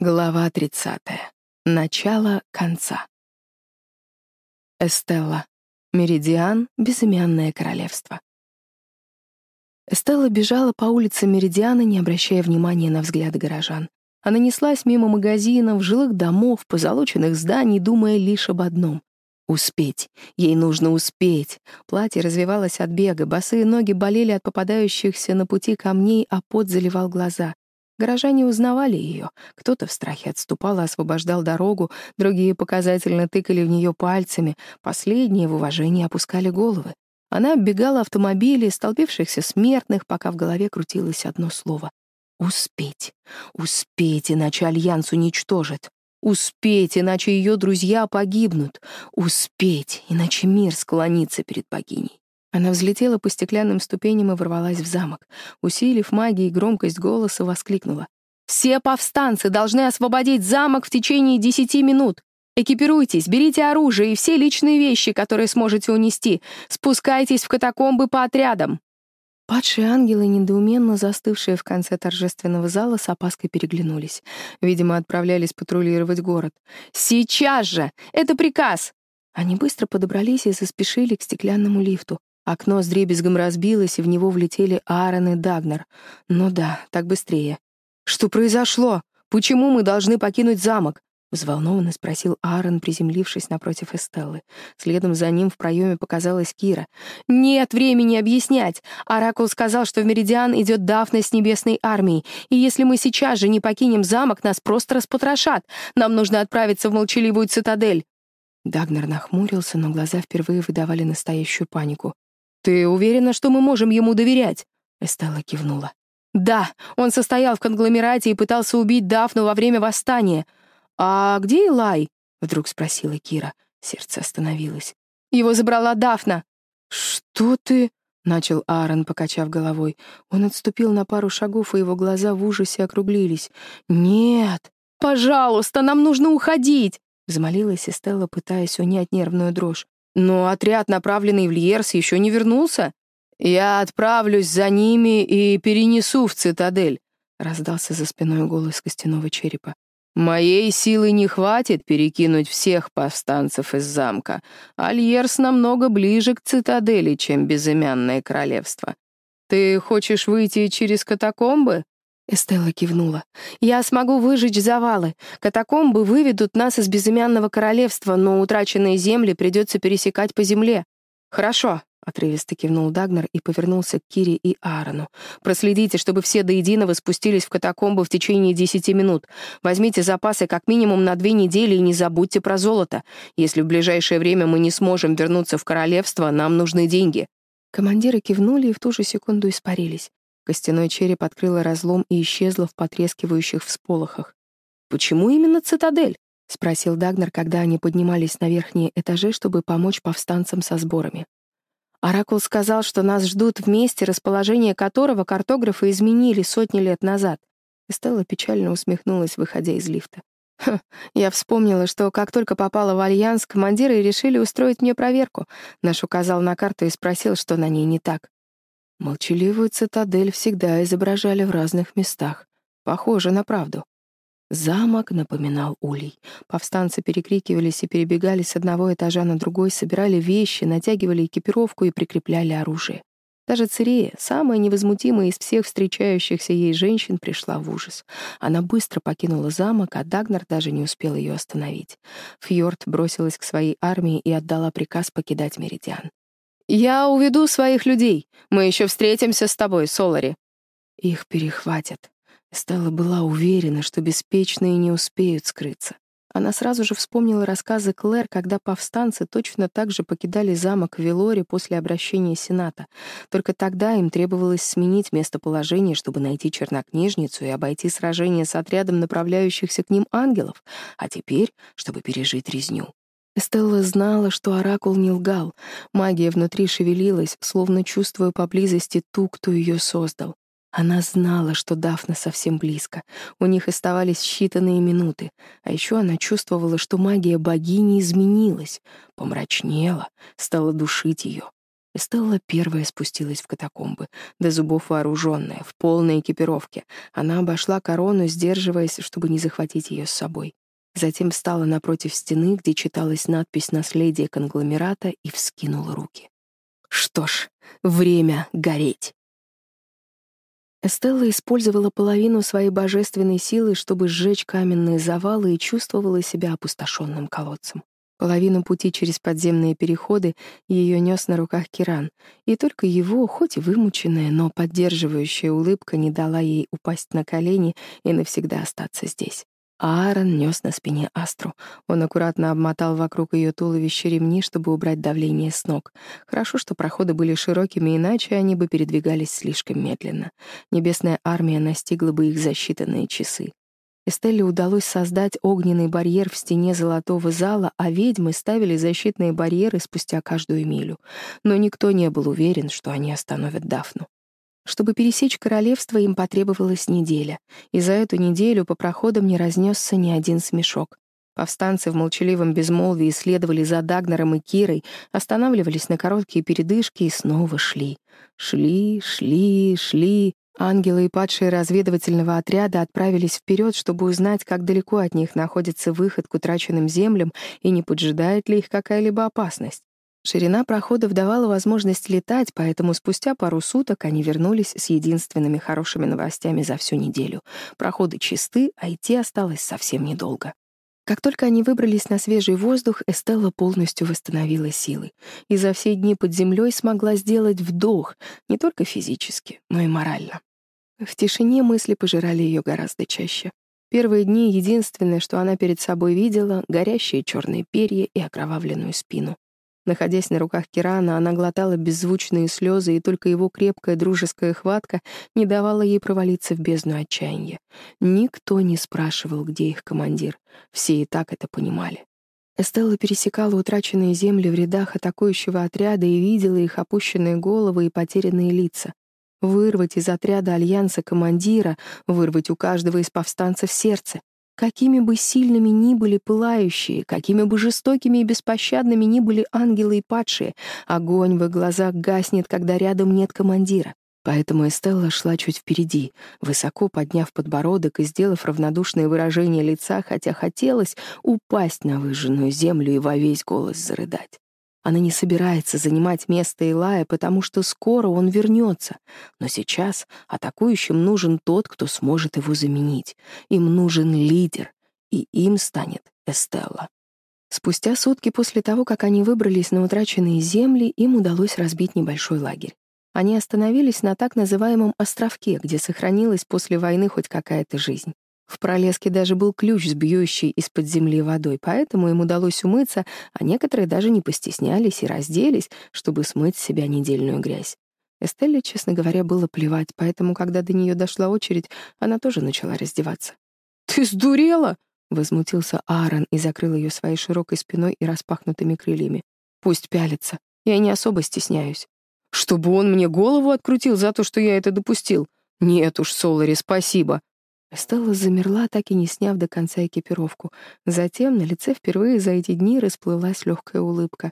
Глава 30. Начало конца. Эстелла. Меридиан. Безымянное королевство. Эстелла бежала по улице Меридиана, не обращая внимания на взгляды горожан. Она неслась мимо магазинов, жилых домов, позолоченных зданий, думая лишь об одном — успеть. Ей нужно успеть. Платье развивалось от бега, босые ноги болели от попадающихся на пути камней, а пот заливал глаза. Горожане узнавали ее. Кто-то в страхе отступал и освобождал дорогу, другие показательно тыкали в нее пальцами, последние в уважении опускали головы. Она оббегала автомобили, столпившихся смертных, пока в голове крутилось одно слово. «Успеть! Успеть, иначе Альянс уничтожит! Успеть, иначе ее друзья погибнут! Успеть, иначе мир склонится перед богиней!» Она взлетела по стеклянным ступеням и ворвалась в замок. Усилив магией и громкость голоса, воскликнула. «Все повстанцы должны освободить замок в течение десяти минут. Экипируйтесь, берите оружие и все личные вещи, которые сможете унести. Спускайтесь в катакомбы по отрядам». Падшие ангелы, недоуменно застывшие в конце торжественного зала, с опаской переглянулись. Видимо, отправлялись патрулировать город. «Сейчас же! Это приказ!» Они быстро подобрались и заспешили к стеклянному лифту. Окно с дребезгом разбилось, и в него влетели Аарон и Дагнер. Ну да, так быстрее. «Что произошло? Почему мы должны покинуть замок?» — взволнованно спросил Аарон, приземлившись напротив Эстеллы. Следом за ним в проеме показалась Кира. «Нет времени объяснять! Оракул сказал, что в Меридиан идет Дафна с Небесной армией, и если мы сейчас же не покинем замок, нас просто распотрошат. Нам нужно отправиться в молчаливую цитадель». Дагнер нахмурился, но глаза впервые выдавали настоящую панику. «Ты уверена, что мы можем ему доверять?» Эстелла кивнула. «Да, он состоял в конгломерате и пытался убить Дафну во время восстания. А где Илай?» — вдруг спросила Кира. Сердце остановилось. «Его забрала Дафна». «Что ты?» — начал Аарон, покачав головой. Он отступил на пару шагов, и его глаза в ужасе округлились. «Нет! Пожалуйста, нам нужно уходить!» — взмолилась Эстелла, пытаясь унять нервную дрожь. Но отряд, направленный в Льерс, еще не вернулся. Я отправлюсь за ними и перенесу в цитадель, раздался за спиной голос костяного черепа. Моей силы не хватит перекинуть всех повстанцев из замка. Альерс намного ближе к цитадели, чем безымянное королевство. Ты хочешь выйти через катакомбы? Эстелла кивнула. «Я смогу выжечь завалы. Катакомбы выведут нас из безымянного королевства, но утраченные земли придется пересекать по земле». «Хорошо», — отрывисто кивнул Дагнер и повернулся к Кире и Аарону. «Проследите, чтобы все до единого спустились в катакомбы в течение десяти минут. Возьмите запасы как минимум на две недели и не забудьте про золото. Если в ближайшее время мы не сможем вернуться в королевство, нам нужны деньги». Командиры кивнули и в ту же секунду испарились. Костяной череп открыла разлом и исчезла в потрескивающих всполохах. «Почему именно цитадель?» — спросил Дагнер, когда они поднимались на верхние этажи, чтобы помочь повстанцам со сборами. Оракул сказал, что нас ждут в месте, расположение которого картографы изменили сотни лет назад. Стелла печально усмехнулась, выходя из лифта. Ха, я вспомнила, что как только попала в Альянс, командиры решили устроить мне проверку. Наш указал на карту и спросил, что на ней не так. Молчаливую цитадель всегда изображали в разных местах, похоже на правду. Замок напоминал улей. Повстанцы перекрикивались и перебегали с одного этажа на другой, собирали вещи, натягивали экипировку и прикрепляли оружие. Даже Цирия, самая невозмутимая из всех встречающихся ей женщин, пришла в ужас. Она быстро покинула замок, а Дагнар даже не успел ее остановить. Фьорд бросилась к своей армии и отдала приказ покидать Меридиан. «Я уведу своих людей. Мы еще встретимся с тобой, Солари». Их перехватят. Стелла была уверена, что беспечные не успеют скрыться. Она сразу же вспомнила рассказы Клэр, когда повстанцы точно так же покидали замок в Велоре после обращения Сената. Только тогда им требовалось сменить местоположение, чтобы найти чернокнижницу и обойти сражение с отрядом направляющихся к ним ангелов, а теперь, чтобы пережить резню. Эстелла знала, что Оракул не лгал. Магия внутри шевелилась, словно чувствуя поблизости ту, кто ее создал. Она знала, что Дафна совсем близко. У них оставались считанные минуты. А еще она чувствовала, что магия богини изменилась, помрачнела, стала душить ее. Эстелла первая спустилась в катакомбы, до зубов вооруженная, в полной экипировке. Она обошла корону, сдерживаясь, чтобы не захватить ее с собой. Затем встала напротив стены, где читалась надпись на конгломерата, и вскинула руки. Что ж, время гореть. Эстелла использовала половину своей божественной силы, чтобы сжечь каменные завалы, и чувствовала себя опустошенным колодцем. Половину пути через подземные переходы ее нес на руках Киран, и только его, хоть и вымученная, но поддерживающая улыбка не дала ей упасть на колени и навсегда остаться здесь. Аарон нес на спине Астру. Он аккуратно обмотал вокруг ее туловища ремни, чтобы убрать давление с ног. Хорошо, что проходы были широкими, иначе они бы передвигались слишком медленно. Небесная армия настигла бы их за считанные часы. Эстелле удалось создать огненный барьер в стене золотого зала, а ведьмы ставили защитные барьеры спустя каждую милю. Но никто не был уверен, что они остановят Дафну. чтобы пересечь королевство, им потребовалась неделя. И за эту неделю по проходам не разнесся ни один смешок. Повстанцы в молчаливом безмолвии следовали за Дагнером и Кирой, останавливались на короткие передышки и снова шли. Шли, шли, шли. Ангелы и падшие разведывательного отряда отправились вперед, чтобы узнать, как далеко от них находится выход к утраченным землям и не поджидает ли их какая-либо опасность. Ширина проходов давала возможность летать, поэтому спустя пару суток они вернулись с единственными хорошими новостями за всю неделю. Проходы чисты, а идти осталось совсем недолго. Как только они выбрались на свежий воздух, Эстелла полностью восстановила силы. И за все дни под землей смогла сделать вдох, не только физически, но и морально. В тишине мысли пожирали ее гораздо чаще. Первые дни единственное, что она перед собой видела — горящие черные перья и окровавленную спину. Находясь на руках Кирана, она глотала беззвучные слезы, и только его крепкая дружеская хватка не давала ей провалиться в бездну отчаяния. Никто не спрашивал, где их командир. Все и так это понимали. Эстелла пересекала утраченные земли в рядах атакующего отряда и видела их опущенные головы и потерянные лица. Вырвать из отряда Альянса командира, вырвать у каждого из повстанцев сердце. какими бы сильными ни были пылающие, какими бы жестокими и беспощадными ни были ангелы и падшие, огонь в их глазах гаснет, когда рядом нет командира. Поэтому Эстелла шла чуть впереди, высоко подняв подбородок и сделав равнодушное выражение лица, хотя хотелось упасть на выжженную землю и во весь голос зарыдать. Она не собирается занимать место Илая, потому что скоро он вернется. Но сейчас атакующим нужен тот, кто сможет его заменить. Им нужен лидер, и им станет Эстелла. Спустя сутки после того, как они выбрались на утраченные земли, им удалось разбить небольшой лагерь. Они остановились на так называемом островке, где сохранилась после войны хоть какая-то жизнь. В пролеске даже был ключ с бьющей из-под земли водой, поэтому им удалось умыться, а некоторые даже не постеснялись и разделись, чтобы смыть с себя недельную грязь. Эстелле, честно говоря, было плевать, поэтому, когда до нее дошла очередь, она тоже начала раздеваться. «Ты сдурела?» — возмутился Аарон и закрыл ее своей широкой спиной и распахнутыми крыльями. «Пусть пялится. Я не особо стесняюсь. Чтобы он мне голову открутил за то, что я это допустил? Нет уж, Солари, спасибо. Стелла замерла, так и не сняв до конца экипировку. Затем на лице впервые за эти дни расплылась легкая улыбка.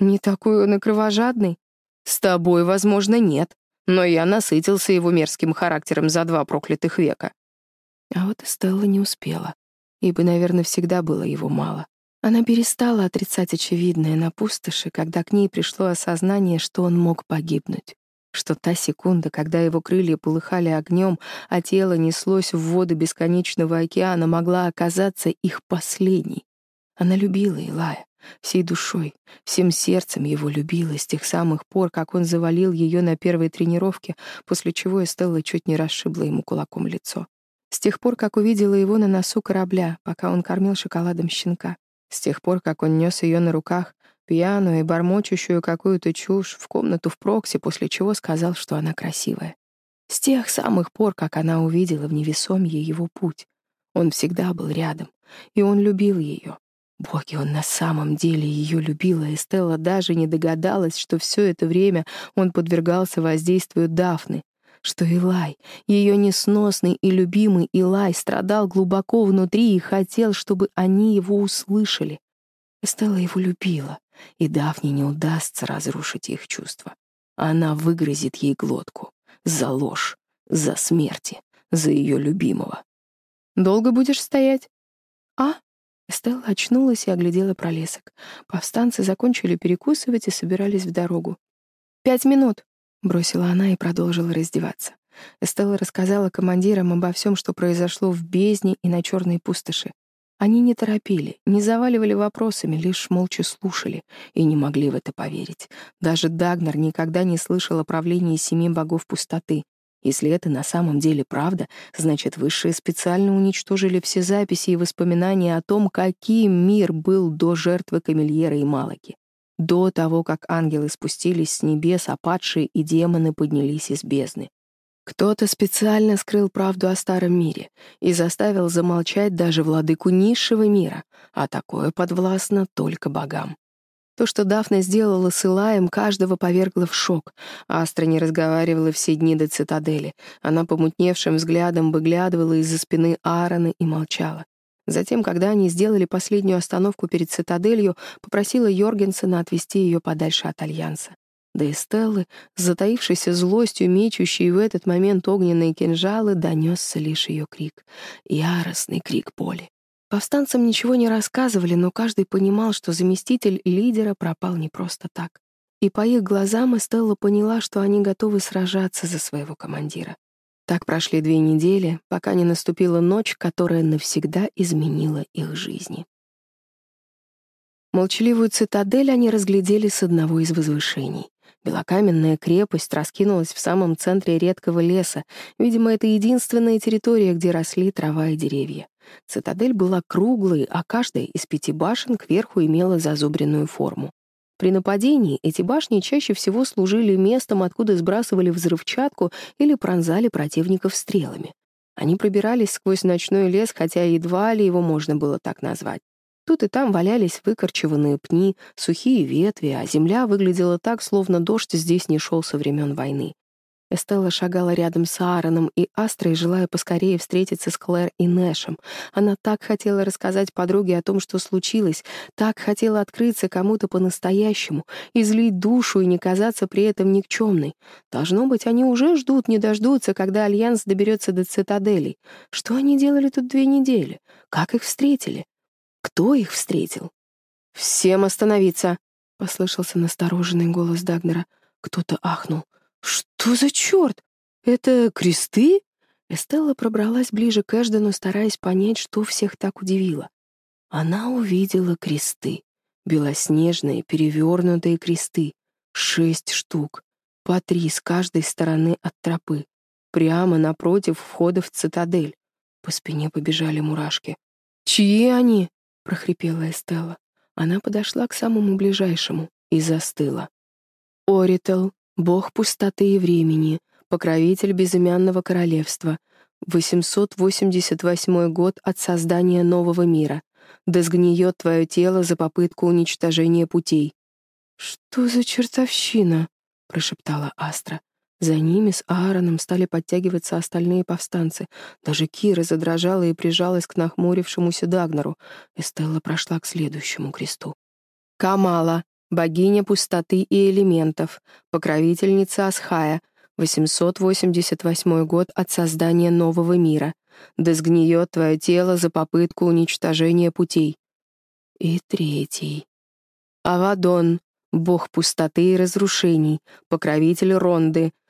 «Не такой он и кровожадный?» «С тобой, возможно, нет, но я насытился его мерзким характером за два проклятых века». А вот Стелла не успела, ибо, наверное, всегда было его мало. Она перестала отрицать очевидное на пустоши, когда к ней пришло осознание, что он мог погибнуть что та секунда, когда его крылья полыхали огнем, а тело неслось в воды бесконечного океана, могла оказаться их последней. Она любила Илая, всей душой, всем сердцем его любила с тех самых пор, как он завалил ее на первой тренировке, после чего Эстелла чуть не расшибла ему кулаком лицо. С тех пор, как увидела его на носу корабля, пока он кормил шоколадом щенка. С тех пор, как он нес ее на руках, пьяную и бормочущую какую-то чушь в комнату в прокси, после чего сказал, что она красивая. С тех самых пор, как она увидела в невесомье его путь. Он всегда был рядом, и он любил ее. Боги, он на самом деле ее любил, и Стелла даже не догадалась, что все это время он подвергался воздействию Дафны, что Илай, ее несносный и любимый Илай, страдал глубоко внутри и хотел, чтобы они его услышали. Стелла его любила, и Дафне не удастся разрушить их чувства. она выгрызет ей глотку. За ложь, за смерти, за ее любимого. «Долго будешь стоять?» «А?» Стелла очнулась и оглядела пролесок. Повстанцы закончили перекусывать и собирались в дорогу. «Пять минут!» — бросила она и продолжила раздеваться. Эстелла рассказала командирам обо всем, что произошло в бездне и на черной пустоши. Они не торопили, не заваливали вопросами, лишь молча слушали и не могли в это поверить. Даже Дагнер никогда не слышал о правлении семи богов пустоты. Если это на самом деле правда, значит, высшие специально уничтожили все записи и воспоминания о том, каким мир был до жертвы Камильера и Малаки. До того, как ангелы спустились с небес, а падшие и демоны поднялись из бездны. Кто-то специально скрыл правду о старом мире и заставил замолчать даже владыку низшего мира, а такое подвластно только богам. То, что Дафна сделала с Илаем, каждого повергло в шок. Астра не разговаривала все дни до цитадели. Она помутневшим взглядом выглядывала из-за спины Аарона и молчала. Затем, когда они сделали последнюю остановку перед цитаделью, попросила Йоргенсена отвести ее подальше от Альянса. Да и Стеллы, с затаившейся злостью, мечущей в этот момент огненные кинжалы, донесся лишь ее крик. Яростный крик боли. Повстанцам ничего не рассказывали, но каждый понимал, что заместитель лидера пропал не просто так. И по их глазам Эстелла поняла, что они готовы сражаться за своего командира. Так прошли две недели, пока не наступила ночь, которая навсегда изменила их жизни. Молчаливую цитадель они разглядели с одного из возвышений. Белокаменная крепость раскинулась в самом центре редкого леса. Видимо, это единственная территория, где росли трава и деревья. Цитадель была круглой, а каждая из пяти башен кверху имела зазубренную форму. При нападении эти башни чаще всего служили местом, откуда сбрасывали взрывчатку или пронзали противников стрелами. Они пробирались сквозь ночной лес, хотя едва ли его можно было так назвать. Тут и там валялись выкорчеванные пни, сухие ветви, а земля выглядела так, словно дождь здесь не шел со времен войны. Эстелла шагала рядом с Аароном и Астрой, желая поскорее встретиться с Клэр и Нэшем. Она так хотела рассказать подруге о том, что случилось, так хотела открыться кому-то по-настоящему, излить душу и не казаться при этом никчемной. Должно быть, они уже ждут, не дождутся, когда Альянс доберется до цитаделей. Что они делали тут две недели? Как их встретили? Кто их встретил? «Всем остановиться!» — послышался настороженный голос Дагнера. Кто-то ахнул. «Что за черт? Это кресты?» Эстелла пробралась ближе к Эждену, стараясь понять, что всех так удивило. Она увидела кресты. Белоснежные, перевернутые кресты. Шесть штук. По три с каждой стороны от тропы. Прямо напротив входа в цитадель. прохрипела Эстелла. Она подошла к самому ближайшему и застыла. «Орител, бог пустоты и времени, покровитель безымянного королевства, 888 год от создания нового мира. Да сгниет твое тело за попытку уничтожения путей». «Что за чертовщина?» — прошептала Астра. За ними с Аароном стали подтягиваться остальные повстанцы. Даже Кира задрожала и прижалась к нахмурившемуся Дагнеру. Эстелла прошла к следующему кресту. Камала, богиня пустоты и элементов, покровительница Асхая, 888 год от создания нового мира. Да сгниет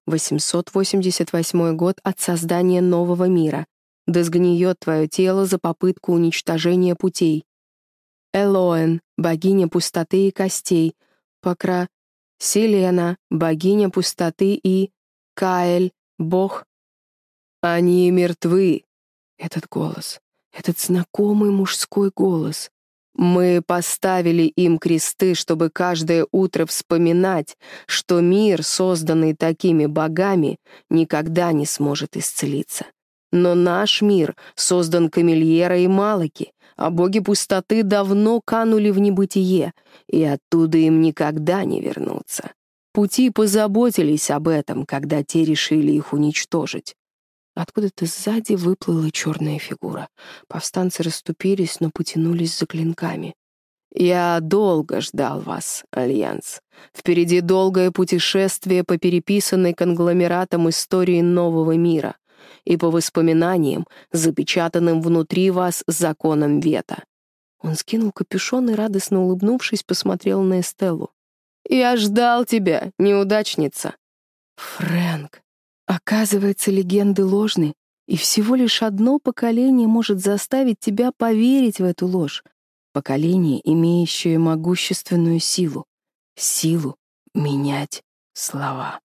твое тело за попытку уничтожения путей. И третий. Авадон, бог пустоты и разрушений, покровитель Ронды, 888 год от создания нового мира. Да сгниет твое тело за попытку уничтожения путей. Элоэн, богиня пустоты и костей. Покра... Селена, богиня пустоты и... Каэль, бог... Они мертвы. Этот голос, этот знакомый мужской голос. Мы поставили им кресты, чтобы каждое утро вспоминать, что мир, созданный такими богами, никогда не сможет исцелиться. Но наш мир создан Камильера и Малаки, а боги пустоты давно канули в небытие, и оттуда им никогда не вернуться. Пути позаботились об этом, когда те решили их Откуда то сзади выплыла черная фигура. Повстанцы расступились, но потянулись за клинками. «Я долго ждал вас, Альянс. Впереди долгое путешествие по переписанной конгломератам истории нового мира и по воспоминаниям, запечатанным внутри вас законом вета. Он скинул капюшон и, радостно улыбнувшись, посмотрел на Эстеллу. «Я ждал тебя, неудачница!» «Фрэнк!» оказывается, легенды ложны, и всего лишь одно поколение может заставить тебя поверить в эту ложь. Поколение, имеющее могущественную силу. Силу менять слова».